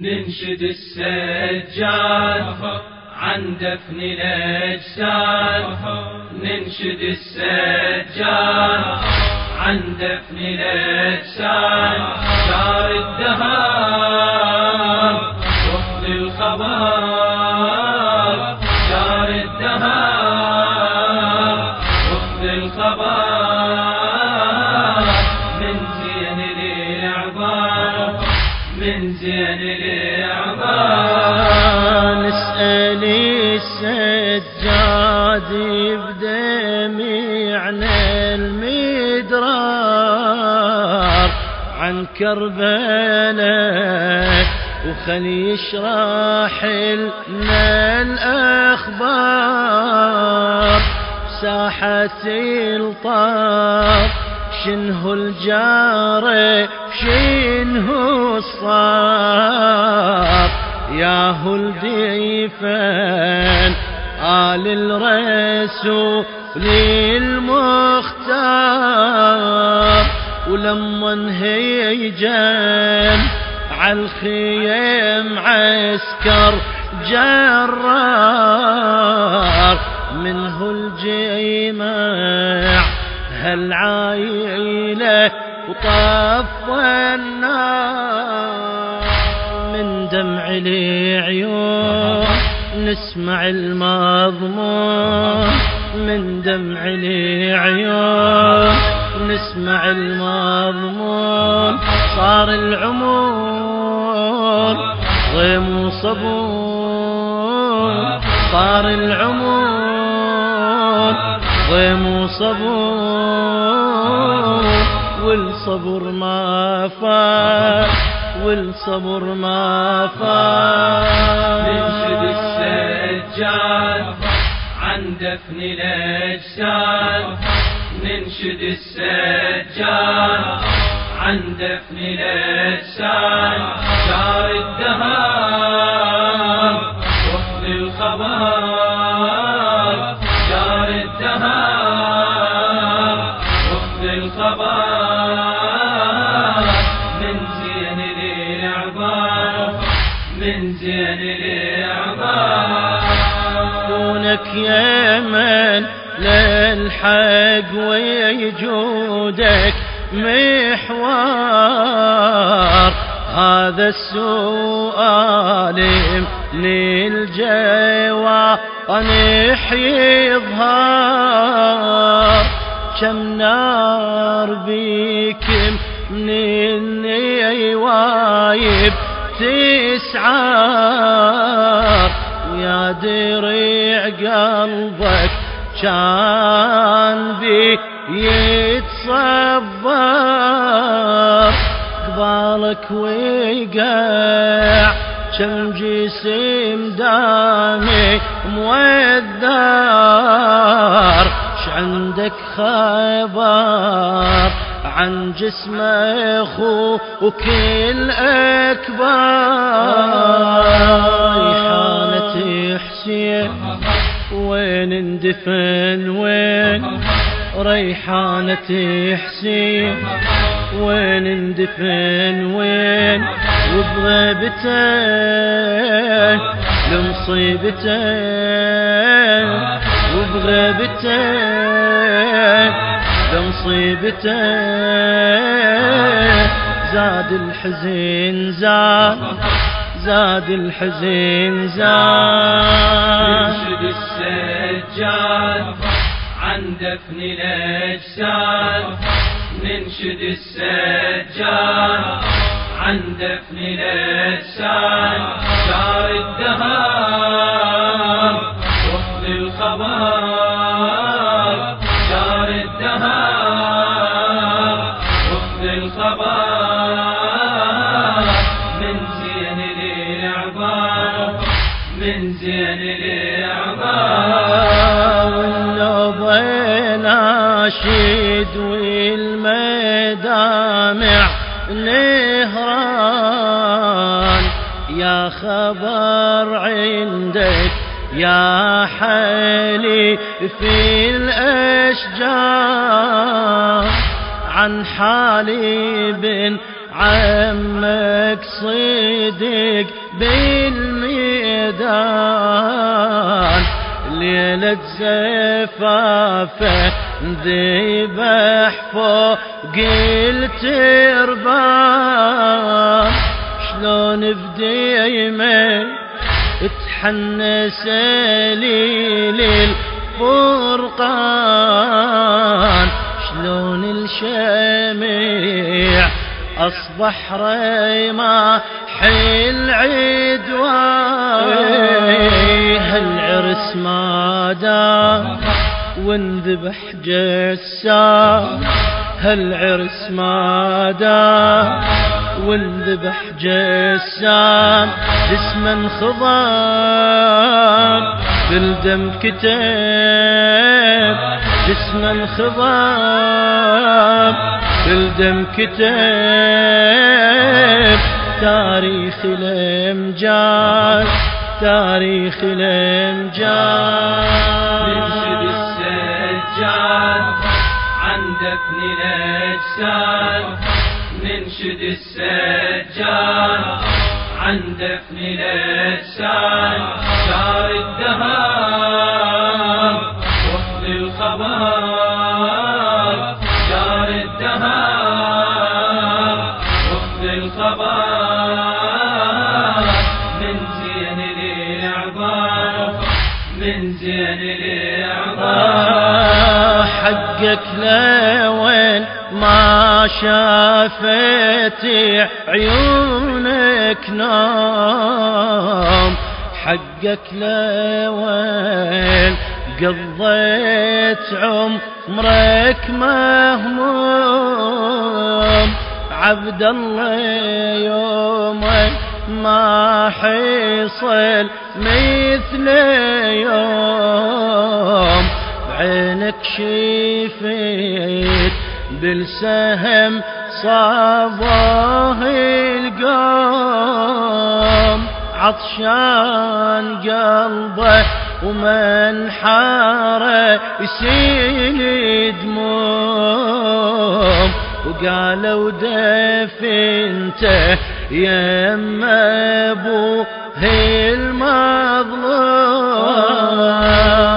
ننشد السجاد. عن دفن الأجساد. ننشد السجاد. عن دفن الأجساد. دار الدهار من زين الإعظام نسأل السجاد بدمعنا المدرار عن كربلاء وخل يشرح لنا الأخبار. ساحة الطاف شنه الجارة شنه الصار. ياهو الديفان آل الرسول المختار ولما هيجان عالخيم عسكر جرار. منه الجماع هالعايلة وطف النار من دمع العيون. نسمع المضمون من دمع العيون. نسمع المضمون. صار العمر غيم وصبور. صار العمر غيم وصبور والصبر ما فات والصبر ما فات. ننشد السجاد عن دفن الأجساد. ننشد السجاد عن دفن الأجساد. دار الدهار من زين من زين دونك يمن للحق ويجودك محوار هذا السؤال للجواب يظهر كم نار بيكم من النوايب تسعار ويا دريع قلبك كان بي يتصبر. قبالك وقع كم جسم دامي ش عندك خبر عن جسم أخوك الأكبر. ريحانة حسين وين اندفن؟ وين؟ ريحانة حسين وين اندفن؟ وين؟ وبغيبته لمصيبته وبغيبته لمصيبته زاد الحزين زاد زاد الحزين زاد. ننشد السجاد عن دفن الأجساد. ننشد السجاد عن دفن الأجساد. دار الدهار والمدامع نهران. يا خبر عندك يا حالي في الأشجار. عن حالي بن عمك صدق بالميدان. ليلة زفافة ذبح فوق التربان شلون بديمة تحنس ليل الفرقان؟ شلون الشميع أصبح ريما حل عدوان؟ هالعرس ما دام وانذبح جسام هالعرس ما دام وانذبح جسام جسما خضام بالدم كتاب جسما خضام بالدم كتاب تاريخ الأمجاد تاريخ ننشد الأجساد ننشد السجاد عن دفن الأجساد شار الدهر وفد الخبر شار الدهر وفد الخبر من زين الإعظام من زين الإعظام حقك لوين ما شافت عيونك نوم حقك لوين قضيت عمرك مهموم. عبد الله يومك ما حيصل مثل يوم. بعينك شفيت بالسهم صابه القوم. عطشان قلبه ومن حاره يسيل دموم وقالوا دفنته يم ابوه المظلوم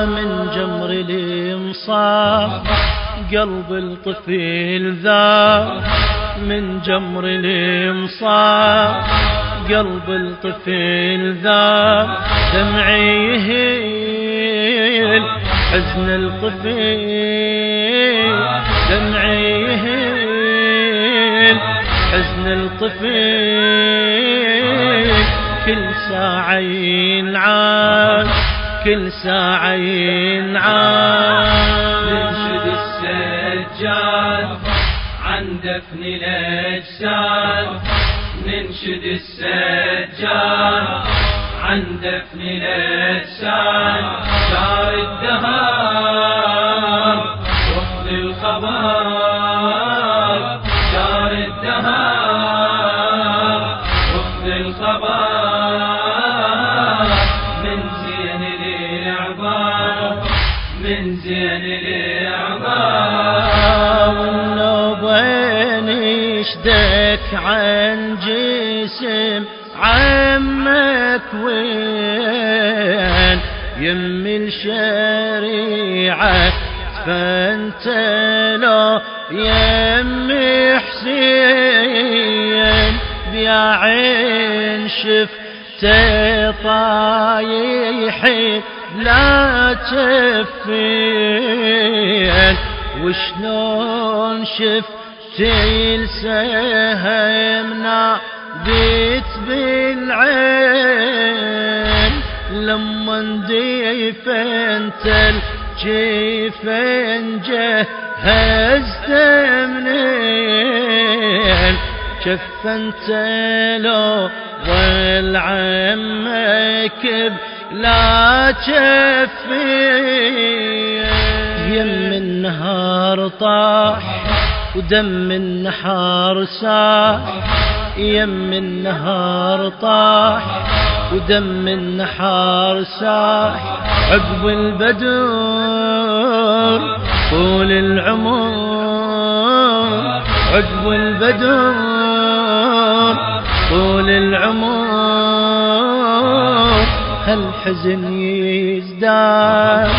من جمر الإنصاف. قلب الطفل ذا من جمر الانصاف قلب الطفل ذا دمعي يهيل حزن الطفل دمعي يهيل حزن الطفل كل ساعة ينعاد كل ساعة ينعاد. السجاد عن دفن الأجساد. ننشد السجاد. عن دفن الأجساد. شار الدهر يم الشريعة فأنت لو يم حسين بيا عين شفت طايحي لا تفين. وشلون شفت السهمنا بيت بالعين؟ لما دفنت الجفن جهزت منين كفنت لو ظل عمك لا تشفي يم النهار طاح ودم النهار ساح. يم النهار طاح ودم النهار ساح عقب البدر طول العمر عقب البدر طول العمر. هالحزن يزداد؟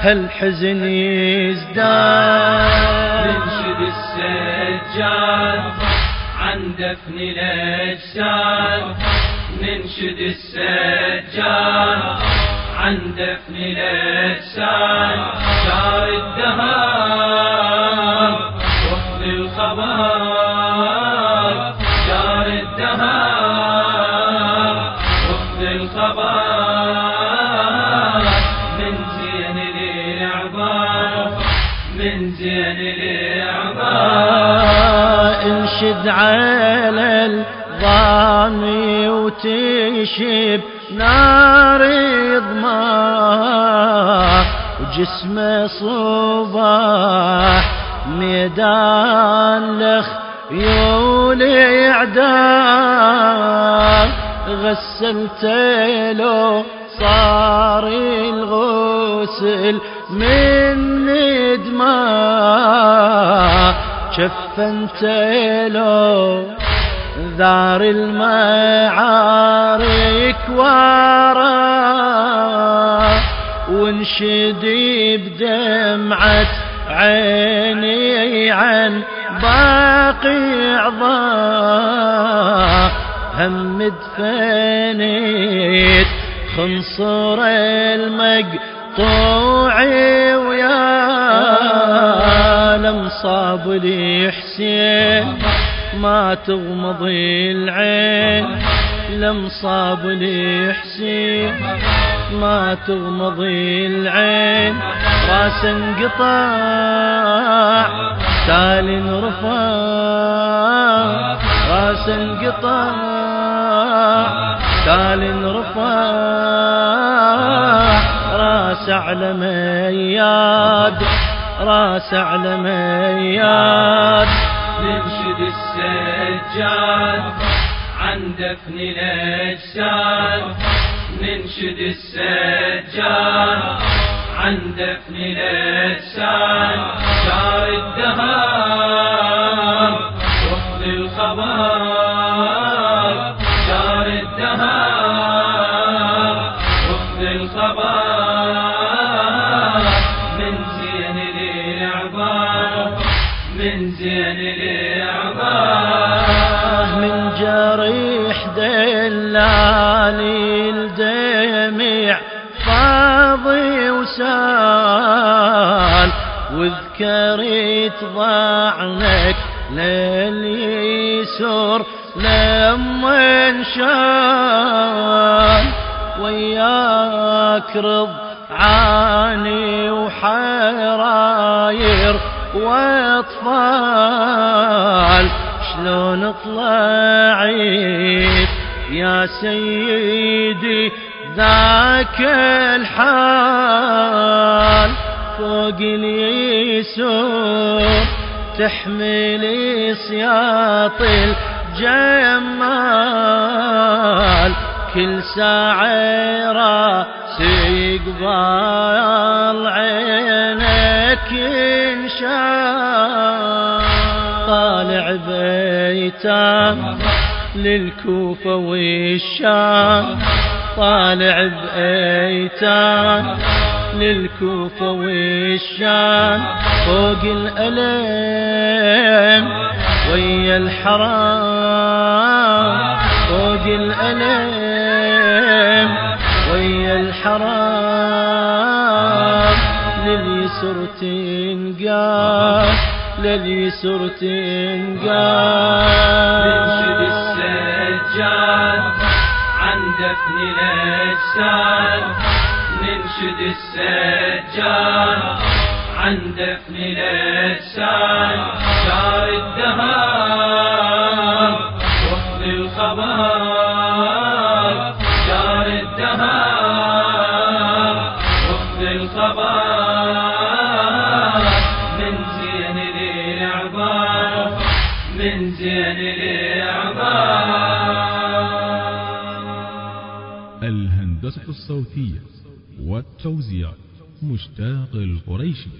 هالحزن يزداد؟ ننشد السجاد عن دفن الأجساد. ننشد السجاد عن دفن الأجساد شار الدهر وفد الخبر شار الدهر وفد الخبر من زين الإعظام من زين الإعظام انشد على وتشب نار ضماه وجسمه صباح ميدان لخ يولي اعدام غسلت له صار الغسل من دماء شفنت له ذار المعارك ورا وانشدي بدمعة عيني عن باقي عظام هم دفنيت خنصر المقطوع ويا لمصاب لي حسين. ما تغمضي العين لمصاب لي حسين. ما تغمضي العين راس انقطاع. تالي رفع راس انقطاع. تالي رفع راس على مياد راس على مياد. السجاد. عن دفن الأجساد ننشد السجاد. عن دفن الأجساد شار الدهر وفد الخبر شار الدهر وفد الخبر من زين الإعظام من زين الإعظام من جريح دلالي الدمع فاضي وسال وذكريت ضعنك لليسر لما انشال. وياك رضعاني وحراير واطفال شلون طلعت يا سيدي ذاك الحال؟ فوق اليسوع تحملي سياط الجمال. كل ساعة راسي قبال عينك بيتام للكوفة والشام. طالع بأيتام للكوفة والشام. فوق الألم ويا الحرام. فوق الألم ويا الحرام. لليسر تنقال لليسر تنقال ننشد السجاد عن دفن الأجساد. ننشد السجاد عن دفن الأجساد. شار الدهر وفد الخبر شار الدهر وفد الخبر الهندسة الصوتية والتوزيع مشتاق القريشي.